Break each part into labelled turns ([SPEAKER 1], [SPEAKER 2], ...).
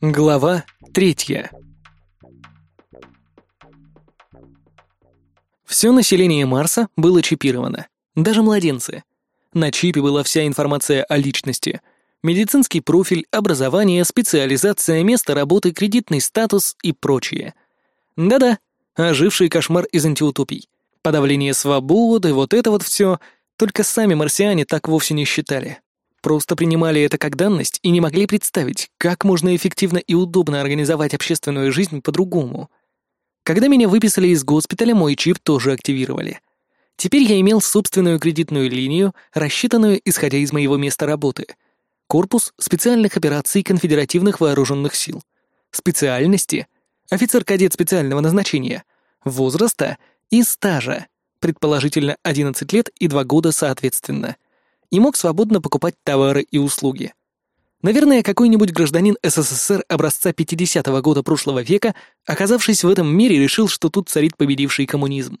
[SPEAKER 1] Глава третья. Все население Марса было чипировано, даже младенцы. На чипе была вся информация о личности. Медицинский профиль, образование, специализация, место работы, кредитный статус и прочее. Да-да, оживший кошмар из антиутопий. Подавление свободы, вот это вот все. Только сами марсиане так вовсе не считали. Просто принимали это как данность и не могли представить, как можно эффективно и удобно организовать общественную жизнь по-другому. Когда меня выписали из госпиталя, мой чип тоже активировали. Теперь я имел собственную кредитную линию, рассчитанную исходя из моего места работы. Корпус специальных операций конфедеративных вооруженных сил. Специальности — офицер-кадет специального назначения, возраста и стажа, предположительно 11 лет и 2 года соответственно — и мог свободно покупать товары и услуги. Наверное, какой-нибудь гражданин СССР образца 50-го года прошлого века, оказавшись в этом мире, решил, что тут царит победивший коммунизм.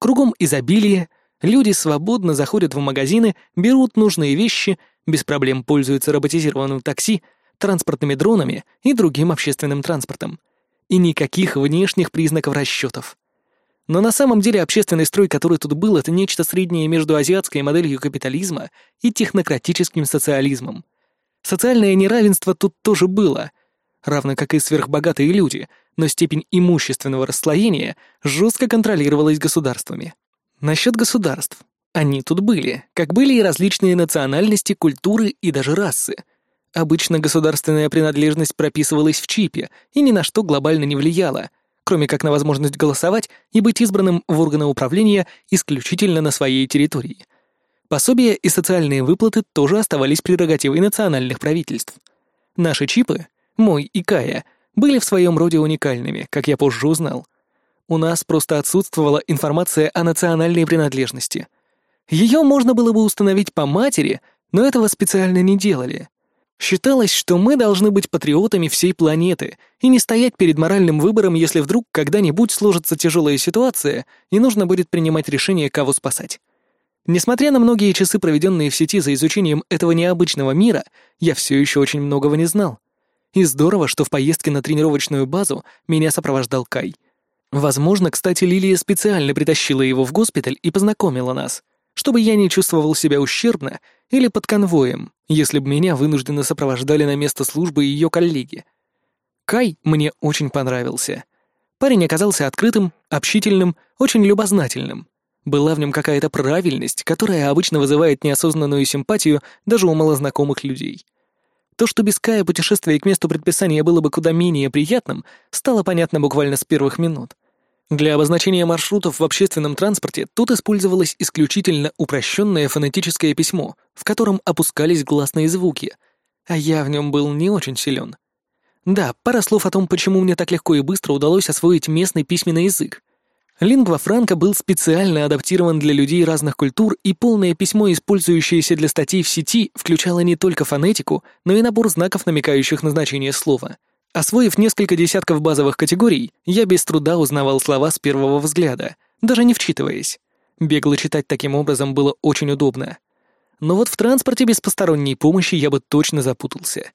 [SPEAKER 1] Кругом изобилие, люди свободно заходят в магазины, берут нужные вещи, без проблем пользуются роботизированным такси, транспортными дронами и другим общественным транспортом. И никаких внешних признаков расчетов. Но на самом деле общественный строй, который тут был, это нечто среднее между азиатской моделью капитализма и технократическим социализмом. Социальное неравенство тут тоже было, равно как и сверхбогатые люди, но степень имущественного расслоения жестко контролировалась государствами. Насчет государств. Они тут были, как были и различные национальности, культуры и даже расы. Обычно государственная принадлежность прописывалась в чипе и ни на что глобально не влияла — кроме как на возможность голосовать и быть избранным в органы управления исключительно на своей территории. Пособия и социальные выплаты тоже оставались прерогативой национальных правительств. Наши чипы, мой и Кая, были в своем роде уникальными, как я позже узнал. У нас просто отсутствовала информация о национальной принадлежности. Ее можно было бы установить по матери, но этого специально не делали. Считалось, что мы должны быть патриотами всей планеты и не стоять перед моральным выбором, если вдруг когда-нибудь сложится тяжелая ситуация и нужно будет принимать решение, кого спасать. Несмотря на многие часы, проведенные в сети за изучением этого необычного мира, я все еще очень многого не знал. И здорово, что в поездке на тренировочную базу меня сопровождал Кай. Возможно, кстати, Лилия специально притащила его в госпиталь и познакомила нас — чтобы я не чувствовал себя ущербно или под конвоем, если бы меня вынужденно сопровождали на место службы ее коллеги. Кай мне очень понравился. Парень оказался открытым, общительным, очень любознательным. Была в нем какая-то правильность, которая обычно вызывает неосознанную симпатию даже у малознакомых людей. То, что без Кая путешествие к месту предписания было бы куда менее приятным, стало понятно буквально с первых минут — для обозначения маршрутов в общественном транспорте тут использовалось исключительно упрощенное фонетическое письмо, в котором опускались гласные звуки, а я в нем был не очень силен. Да, пара слов о том, почему мне так легко и быстро удалось освоить местный письменный язык. Лингва франка был специально адаптирован для людей разных культур, и полное письмо, использующееся для статей в сети, включало не только фонетику, но и набор знаков, намекающих на значение слова — Освоив несколько десятков базовых категорий, я без труда узнавал слова с первого взгляда, даже не вчитываясь. Бегло читать таким образом было очень удобно. Но вот в транспорте без посторонней помощи я бы точно запутался.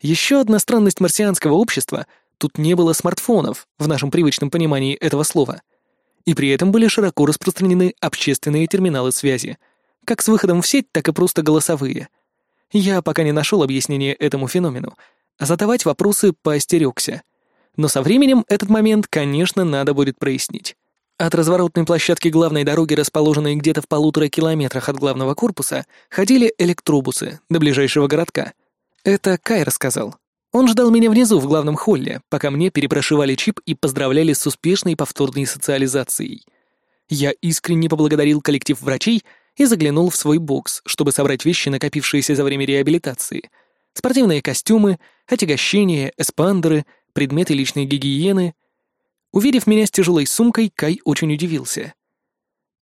[SPEAKER 1] Еще одна странность марсианского общества — тут не было смартфонов, в нашем привычном понимании этого слова. И при этом были широко распространены общественные терминалы связи, как с выходом в сеть, так и просто голосовые. Я пока не нашел объяснения этому феномену, Задавать вопросы поостерегся. Но со временем этот момент, конечно, надо будет прояснить. От разворотной площадки главной дороги, расположенной где-то в полутора километрах от главного корпуса, ходили электробусы до ближайшего городка. Это Кай рассказал. Он ждал меня внизу в главном холле, пока мне перепрошивали чип и поздравляли с успешной повторной социализацией. Я искренне поблагодарил коллектив врачей и заглянул в свой бокс, чтобы собрать вещи, накопившиеся за время реабилитации — спортивные костюмы, отягощения, эспандеры, предметы личной гигиены. Увидев меня с тяжелой сумкой, Кай очень удивился.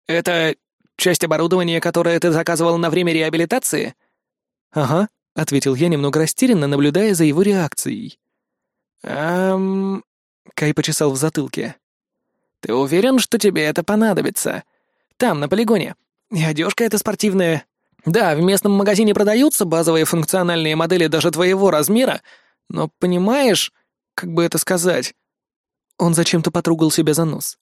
[SPEAKER 1] «Это часть оборудования, которое ты заказывал на время реабилитации?» «Ага», — ответил я немного растерянно, наблюдая за его реакцией. «Эм...» — Кай почесал в затылке. «Ты уверен, что тебе это понадобится? Там, на полигоне. И одежка эта спортивная. Да, в местном магазине продаются базовые функциональные модели даже твоего размера, но понимаешь, как бы это сказать? Он зачем-то потрогал себя за нос.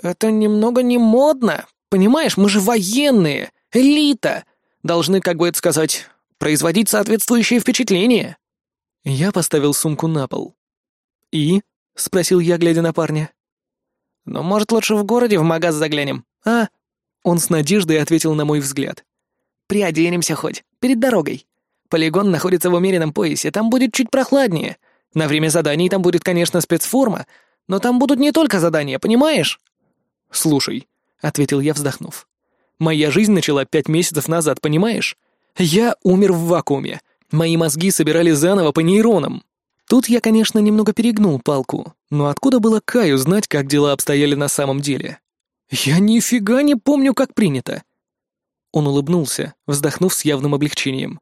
[SPEAKER 1] Это немного не модно. Понимаешь, мы же военные, элита. Должны, как бы это сказать, производить соответствующее впечатление. Я поставил сумку на пол. «И?» — спросил я, глядя на парня. «Ну, может, лучше в городе в магаз заглянем, а?» Он с надеждой ответил на мой взгляд. «Приоденемся хоть, перед дорогой. Полигон находится в умеренном поясе, там будет чуть прохладнее. На время заданий там будет, конечно, спецформа, но там будут не только задания, понимаешь?» «Слушай», — ответил я, вздохнув. «Моя жизнь начала пять месяцев назад, понимаешь? Я умер в вакууме. Мои мозги собирали заново по нейронам. Тут я, конечно, немного перегнул палку, но откуда было Каю знать, как дела обстояли на самом деле? Я нифига не помню, как принято. Он улыбнулся, вздохнув с явным облегчением.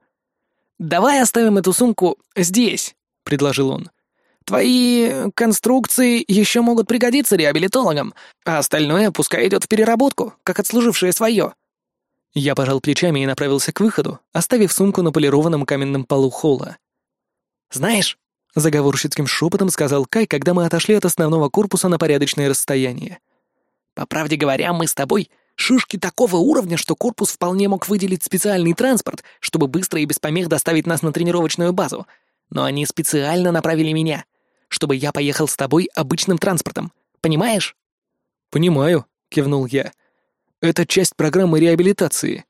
[SPEAKER 1] «Давай оставим эту сумку здесь», — предложил он. «Твои конструкции еще могут пригодиться реабилитологам, а остальное пускай идет в переработку, как отслужившее свое». Я пожал плечами и направился к выходу, оставив сумку на полированном каменном полу холла. «Знаешь, — заговорщицким шепотом сказал Кай, когда мы отошли от основного корпуса на порядочное расстояние. «По правде говоря, мы с тобой шишки такого уровня, что корпус вполне мог выделить специальный транспорт, чтобы быстро и без помех доставить нас на тренировочную базу. Но они специально направили меня, чтобы я поехал с тобой обычным транспортом. Понимаешь?»
[SPEAKER 2] «Понимаю», — кивнул я. «Это часть программы реабилитации».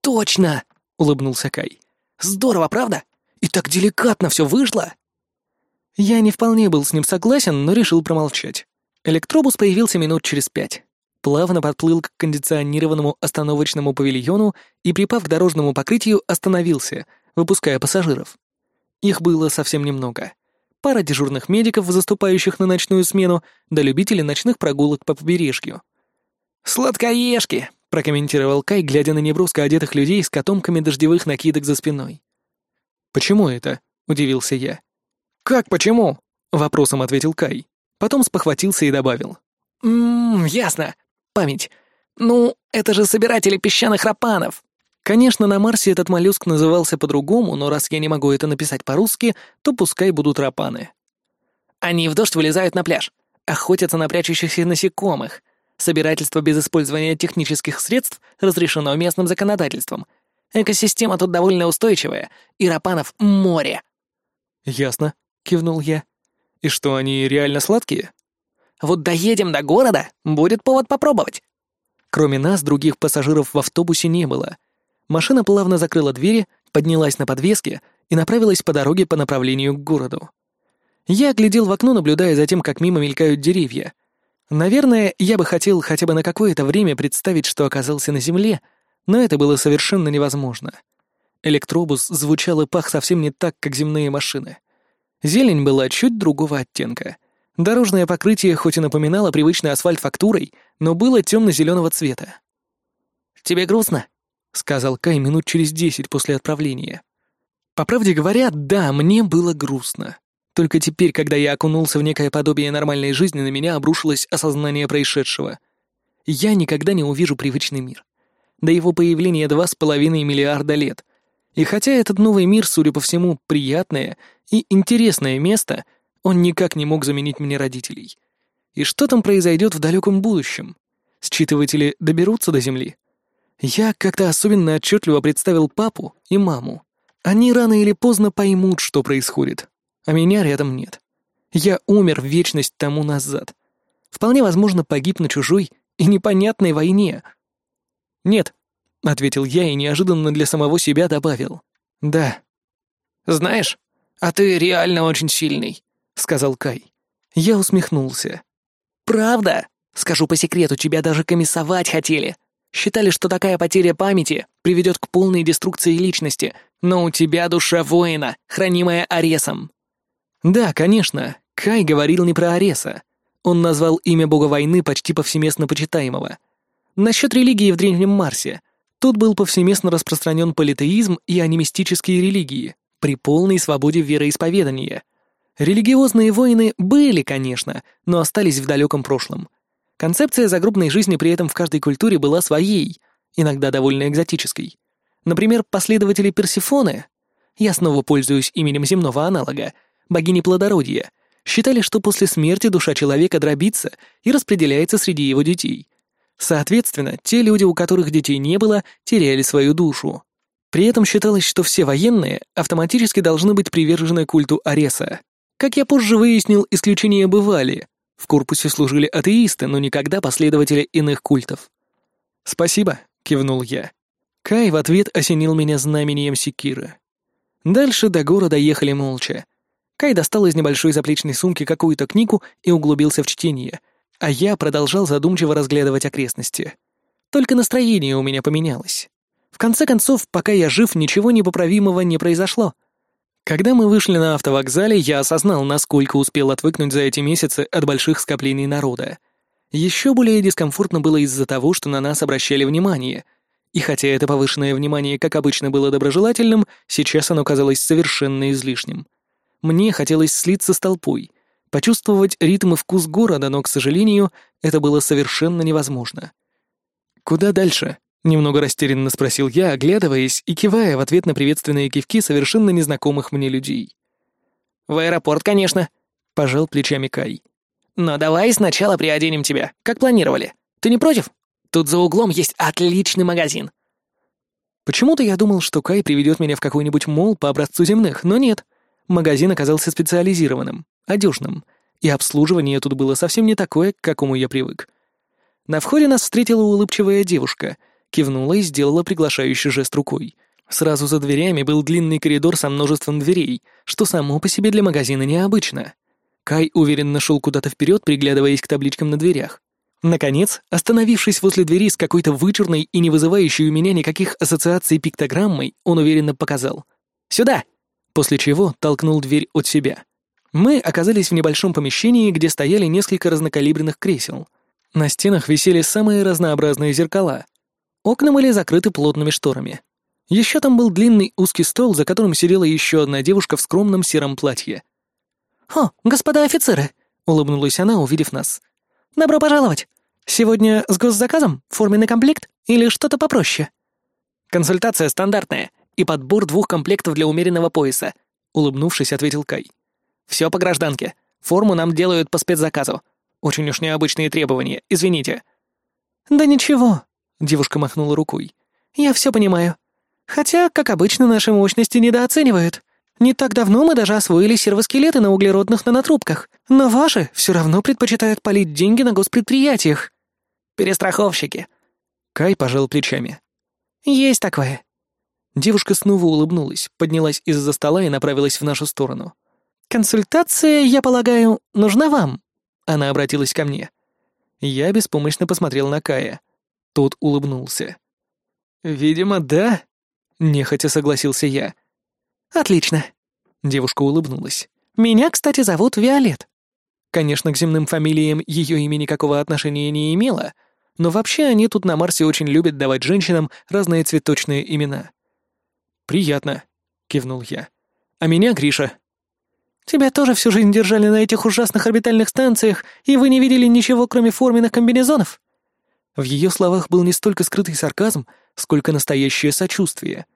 [SPEAKER 1] «Точно!» — улыбнулся Кай. «Здорово, правда? И так деликатно все вышло!» Я не вполне был с ним согласен, но решил промолчать. Электробус появился минут через пять. Плавно подплыл к кондиционированному остановочному павильону и, припав к дорожному покрытию, остановился, выпуская пассажиров. Их было совсем немного. Пара дежурных медиков, заступающих на ночную смену, да любители ночных прогулок по побережью. «Сладкоежки!» — прокомментировал Кай, глядя на неброско одетых людей с котомками дождевых накидок за спиной.
[SPEAKER 2] «Почему это?» — удивился я.
[SPEAKER 1] «Как почему?»
[SPEAKER 2] — вопросом ответил Кай. Потом спохватился и добавил.
[SPEAKER 1] «Ммм, ясно. Память. Ну, это же собиратели песчаных рапанов». Конечно, на Марсе этот моллюск назывался по-другому, но раз я не могу это написать по-русски, то пускай будут рапаны. Они в дождь вылезают на пляж, охотятся на прячущихся насекомых. Собирательство без использования технических средств разрешено местным законодательством. Экосистема тут довольно устойчивая, и рапанов море.
[SPEAKER 2] «Ясно», кивнул я. «И что, они реально сладкие?»
[SPEAKER 1] «Вот доедем до города, будет повод попробовать».
[SPEAKER 2] Кроме нас, других пассажиров в автобусе не было. Машина плавно закрыла двери, поднялась на подвеске и направилась по дороге по направлению к городу. Я глядел в окно, наблюдая за тем, как мимо мелькают деревья. Наверное, я бы хотел хотя бы на какое-то время представить, что оказался на земле, но это было совершенно невозможно. Электробус звучал и пах совсем не так, как земные машины. Зелень была чуть другого оттенка. Дорожное покрытие хоть и напоминало привычный асфальт фактурой, но было темно-зеленого цвета.
[SPEAKER 1] «Тебе грустно?» — сказал Кай минут через десять после отправления.
[SPEAKER 2] По правде говоря, да, мне было грустно. Только теперь, когда я окунулся в некое подобие нормальной жизни, на меня обрушилось осознание происшедшего. Я никогда не увижу привычный мир. До его появления два с половиной миллиарда лет — и хотя этот новый мир, судя по всему, приятное и интересное место, он никак не мог заменить мне родителей. И что там произойдет в далеком будущем? Считыватели доберутся до Земли? Я как-то особенно отчетливо представил папу и маму. Они рано или поздно поймут, что происходит, а меня рядом нет. Я умер вечность тому назад. Вполне возможно, погиб на чужой и непонятной войне. Нет, — ответил я и неожиданно для самого себя добавил. «Да».
[SPEAKER 1] «Знаешь, а ты реально очень сильный», — сказал Кай.
[SPEAKER 2] Я усмехнулся.
[SPEAKER 1] «Правда? Скажу по секрету, тебя даже комиссовать хотели. Считали, что такая потеря памяти приведет к полной деструкции личности, но у тебя душа воина, хранимая Аресом».
[SPEAKER 2] «Да, конечно, Кай говорил не про Ареса. Он назвал имя бога войны почти повсеместно почитаемого. Насчет религии в Древнем Марсе. Тут был повсеместно распространен политеизм и анимистические религии, при полной свободе вероисповедания. Религиозные войны были, конечно, но остались в далеком прошлом. Концепция загробной жизни при этом в каждой культуре была своей, иногда довольно экзотической.
[SPEAKER 1] Например, последователи Персифоны, я снова пользуюсь именем земного аналога, богини плодородия, считали, что после смерти душа человека дробится и распределяется среди его детей. Соответственно, те люди, у которых детей не было, теряли свою душу. При этом считалось, что все военные автоматически должны быть привержены культу Ареса. Как я позже выяснил, исключения бывали. В корпусе служили атеисты, но никогда последователи иных культов. «Спасибо», — кивнул я. Кай в ответ осенил меня знамением секира. Дальше до города ехали молча. Кай достал из небольшой заплечной сумки какую-то книгу и углубился в чтение, а я продолжал задумчиво разглядывать окрестности. Только настроение у меня поменялось. В конце концов, пока я жив, ничего непоправимого не произошло. Когда мы вышли на автовокзале, я осознал, насколько успел отвыкнуть за эти месяцы от больших скоплений народа. Еще более дискомфортно было из-за того, что на нас обращали внимание. И хотя это повышенное внимание, как обычно, было доброжелательным, сейчас оно казалось совершенно излишним. Мне хотелось слиться с толпой, почувствовать ритм и вкус города, но, к сожалению, это было совершенно невозможно. «Куда дальше?» — немного растерянно спросил я, оглядываясь и кивая в ответ на приветственные кивки совершенно незнакомых мне людей.
[SPEAKER 2] «В аэропорт, конечно», — пожал плечами Кай. «Но давай сначала приоденем тебя, как планировали. Ты не против? Тут за углом есть отличный магазин».
[SPEAKER 1] Почему-то я думал, что Кай приведет меня в какой-нибудь мол по образцу земных, но нет — Магазин оказался специализированным, одежным, и обслуживание тут было совсем не такое, к какому я привык. На входе нас встретила улыбчивая девушка, кивнула и сделала приглашающий жест рукой. Сразу за дверями был длинный коридор со множеством дверей, что само по себе для магазина необычно. Кай уверенно шел куда-то вперед, приглядываясь к табличкам на дверях. Наконец, остановившись возле двери с какой-то вычурной и не вызывающей у меня никаких ассоциаций пиктограммой, он уверенно показал. «Сюда!» после чего толкнул дверь от себя. Мы оказались в небольшом помещении, где стояли несколько разнокалиберных кресел. На стенах висели самые разнообразные зеркала. Окна были закрыты плотными шторами. Еще там был длинный узкий стол, за которым сидела еще одна девушка в скромном сером платье.
[SPEAKER 3] «О, господа офицеры!» — улыбнулась она, увидев нас. «Добро пожаловать! Сегодня с госзаказом? Форменный комплект? Или что-то попроще?»
[SPEAKER 2] «Консультация стандартная и подбор двух комплектов для умеренного пояса», — улыбнувшись, ответил Кай. «Все по гражданке. Форму нам делают по спецзаказу. Очень уж необычные требования, извините».
[SPEAKER 3] «Да ничего», — девушка махнула рукой. «Я все понимаю. Хотя, как обычно, наши мощности недооценивают. Не так давно мы даже освоили сервоскелеты на углеродных нанотрубках, но ваши все равно предпочитают полить деньги на госпредприятиях».
[SPEAKER 2] «Перестраховщики».
[SPEAKER 1] Кай пожал плечами.
[SPEAKER 3] «Есть такое.
[SPEAKER 1] Девушка снова улыбнулась, поднялась из-за стола и направилась в нашу сторону.
[SPEAKER 3] «Консультация, я полагаю, нужна вам?» Она обратилась ко мне.
[SPEAKER 1] Я беспомощно посмотрел на Кая. Тот улыбнулся. «Видимо, да», — нехотя согласился я.
[SPEAKER 3] «Отлично».
[SPEAKER 1] Девушка улыбнулась.
[SPEAKER 3] «Меня, кстати, зовут Виолет».
[SPEAKER 1] Конечно, к земным фамилиям ее имя никакого отношения не имело, но вообще они тут на Марсе очень любят давать женщинам разные цветочные имена. «Приятно», — кивнул я. «А меня Гриша».
[SPEAKER 3] «Тебя тоже всю жизнь держали на этих ужасных орбитальных станциях, и вы не видели ничего, кроме форменных комбинезонов?»
[SPEAKER 1] В ее словах был не столько скрытый сарказм, сколько настоящее сочувствие.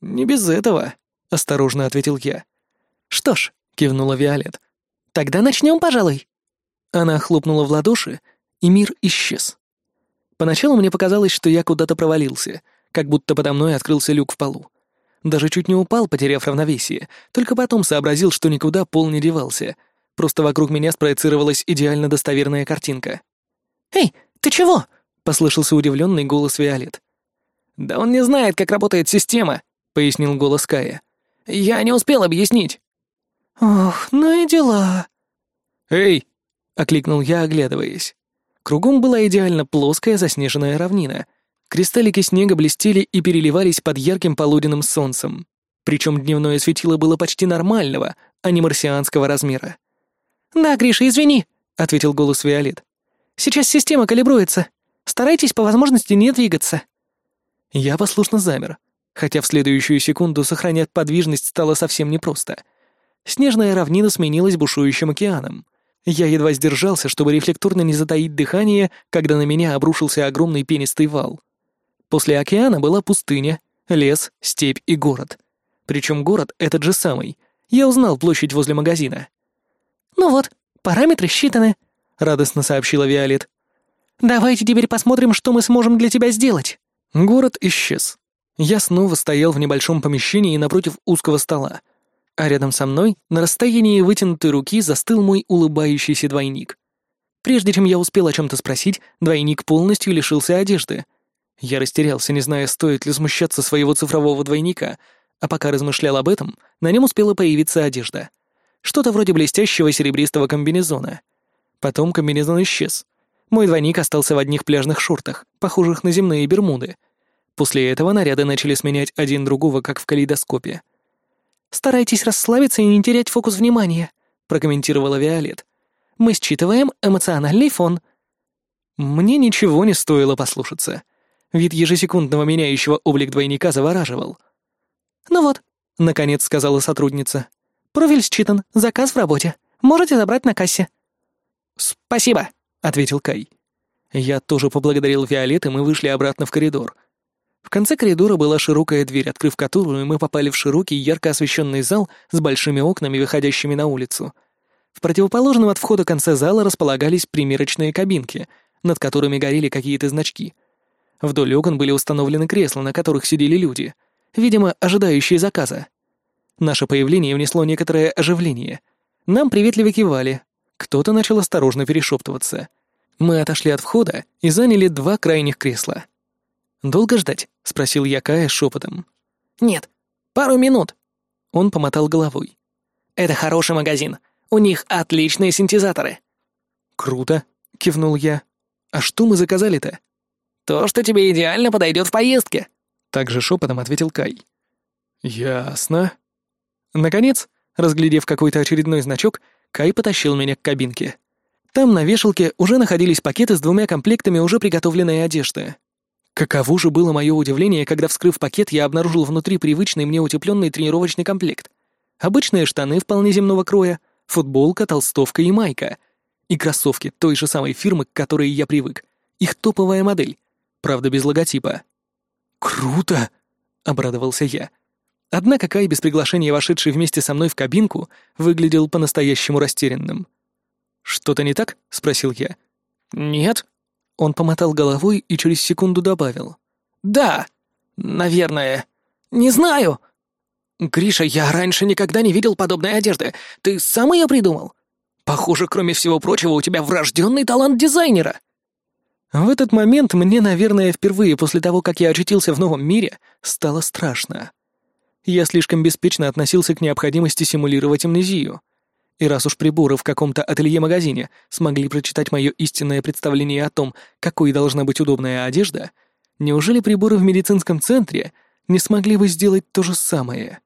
[SPEAKER 1] «Не без этого», — осторожно ответил я.
[SPEAKER 3] «Что ж», — кивнула Виолет, — «тогда начнем, пожалуй».
[SPEAKER 1] Она хлопнула в ладоши, и мир исчез. Поначалу мне показалось, что я куда-то провалился — как будто подо мной открылся люк в полу. Даже чуть не упал, потеряв равновесие, только потом сообразил, что никуда пол не девался. Просто вокруг меня спроецировалась идеально достоверная картинка.
[SPEAKER 3] «Эй, ты чего?»
[SPEAKER 1] — послышался удивленный голос Виолет.
[SPEAKER 2] «Да он не знает, как работает система», — пояснил голос Кая. «Я не успел объяснить».
[SPEAKER 3] «Ох, ну и дела».
[SPEAKER 1] «Эй!» — окликнул я, оглядываясь. Кругом была идеально плоская заснеженная равнина — Кристаллики снега блестели и переливались под ярким полуденным солнцем. Причем дневное светило было почти нормального, а не марсианского размера.
[SPEAKER 3] «Да, Гриша, извини», — ответил голос Виолет. «Сейчас система калибруется. Старайтесь по возможности не двигаться».
[SPEAKER 1] Я послушно замер, хотя в следующую секунду сохранять подвижность стало совсем непросто. Снежная равнина сменилась бушующим океаном. Я едва сдержался, чтобы рефлекторно не затаить дыхание, когда на меня обрушился огромный пенистый вал. После океана была пустыня, Лес, степь и город. Причем город этот же самый. Я узнал площадь возле магазина.
[SPEAKER 3] «Ну вот, параметры считаны», —
[SPEAKER 1] радостно сообщила Виолет.
[SPEAKER 3] «Давайте теперь посмотрим, что мы сможем для тебя сделать».
[SPEAKER 1] Город исчез. Я снова стоял в небольшом помещении напротив узкого стола, а рядом со мной, на расстоянии вытянутой руки, застыл мой улыбающийся двойник. Прежде чем я успел о чем-то спросить, двойник полностью лишился одежды. Я растерялся, не зная, стоит ли смущаться своего цифрового двойника, а пока размышлял об этом, на нем успела появиться одежда. Что-то вроде блестящего серебристого комбинезона. Потом комбинезон исчез. Мой двойник остался в одних пляжных шортах, похожих на земные бермуды. После этого наряды начали сменять один другого, как в калейдоскопе.
[SPEAKER 3] «Старайтесь расслабиться и не терять фокус внимания», — прокомментировала Виолет. «Мы считываем эмоциональный фон».
[SPEAKER 1] Мне ничего не стоило послушаться. Вид ежесекундного меняющего облик двойника завораживал.
[SPEAKER 3] «Ну вот», —
[SPEAKER 1] наконец сказала сотрудница.
[SPEAKER 3] «Профиль считан, заказ в работе. Можете забрать на кассе».
[SPEAKER 1] «Спасибо», — ответил Кай. Я тоже поблагодарил Виолет, и мы вышли обратно в коридор. В конце коридора была широкая дверь, открыв которую мы попали в широкий, ярко освещенный зал с большими окнами, выходящими на улицу. В противоположном от входа конце зала располагались примерочные кабинки, над которыми горели какие-то значки. Вдоль окон были установлены кресла, на которых сидели люди, видимо, ожидающие заказа. Наше появление внесло некоторое оживление. Нам приветливо кивали, кто-то начал осторожно перешептываться. Мы отошли от входа и заняли два крайних кресла. «Долго ждать?» — спросил я Кая шепотом.
[SPEAKER 3] «Нет, пару минут».
[SPEAKER 1] Он помотал головой.
[SPEAKER 3] «Это хороший магазин. У них отличные синтезаторы».
[SPEAKER 1] «Круто», — кивнул я. «А что мы заказали-то?»
[SPEAKER 3] «То, что тебе идеально подойдет в поездке», —
[SPEAKER 1] также шепотом ответил Кай. «Ясно». Наконец, разглядев какой-то очередной значок, Кай потащил меня к кабинке. Там на вешалке уже находились пакеты с двумя комплектами уже приготовленной одежды. Каково же было мое удивление, когда, вскрыв пакет, я обнаружил внутри привычный мне утепленный тренировочный комплект. Обычные штаны вполне земного кроя, футболка, толстовка и майка. И кроссовки той же самой фирмы, к которой я привык. Их топовая модель. Правда, без логотипа. «Круто!» — обрадовался я. Однако Кай, без приглашения вошедший вместе со мной в кабинку, выглядел по-настоящему растерянным. «Что-то не так?» — спросил я.
[SPEAKER 3] «Нет».
[SPEAKER 1] Он помотал головой и через секунду добавил.
[SPEAKER 3] «Да, наверное. Не знаю». «Гриша, я раньше никогда не видел подобной одежды. Ты сам ее придумал? Похоже, кроме всего прочего, у тебя врожденный талант дизайнера».
[SPEAKER 1] В этот момент мне, наверное, впервые после того, как я очутился в новом мире, стало страшно. Я слишком беспечно относился к необходимости симулировать амнезию. И раз уж приборы в каком-то ателье-магазине смогли прочитать мое истинное представление о том, какой должна быть удобная одежда, неужели приборы в медицинском центре не смогли бы сделать то же самое?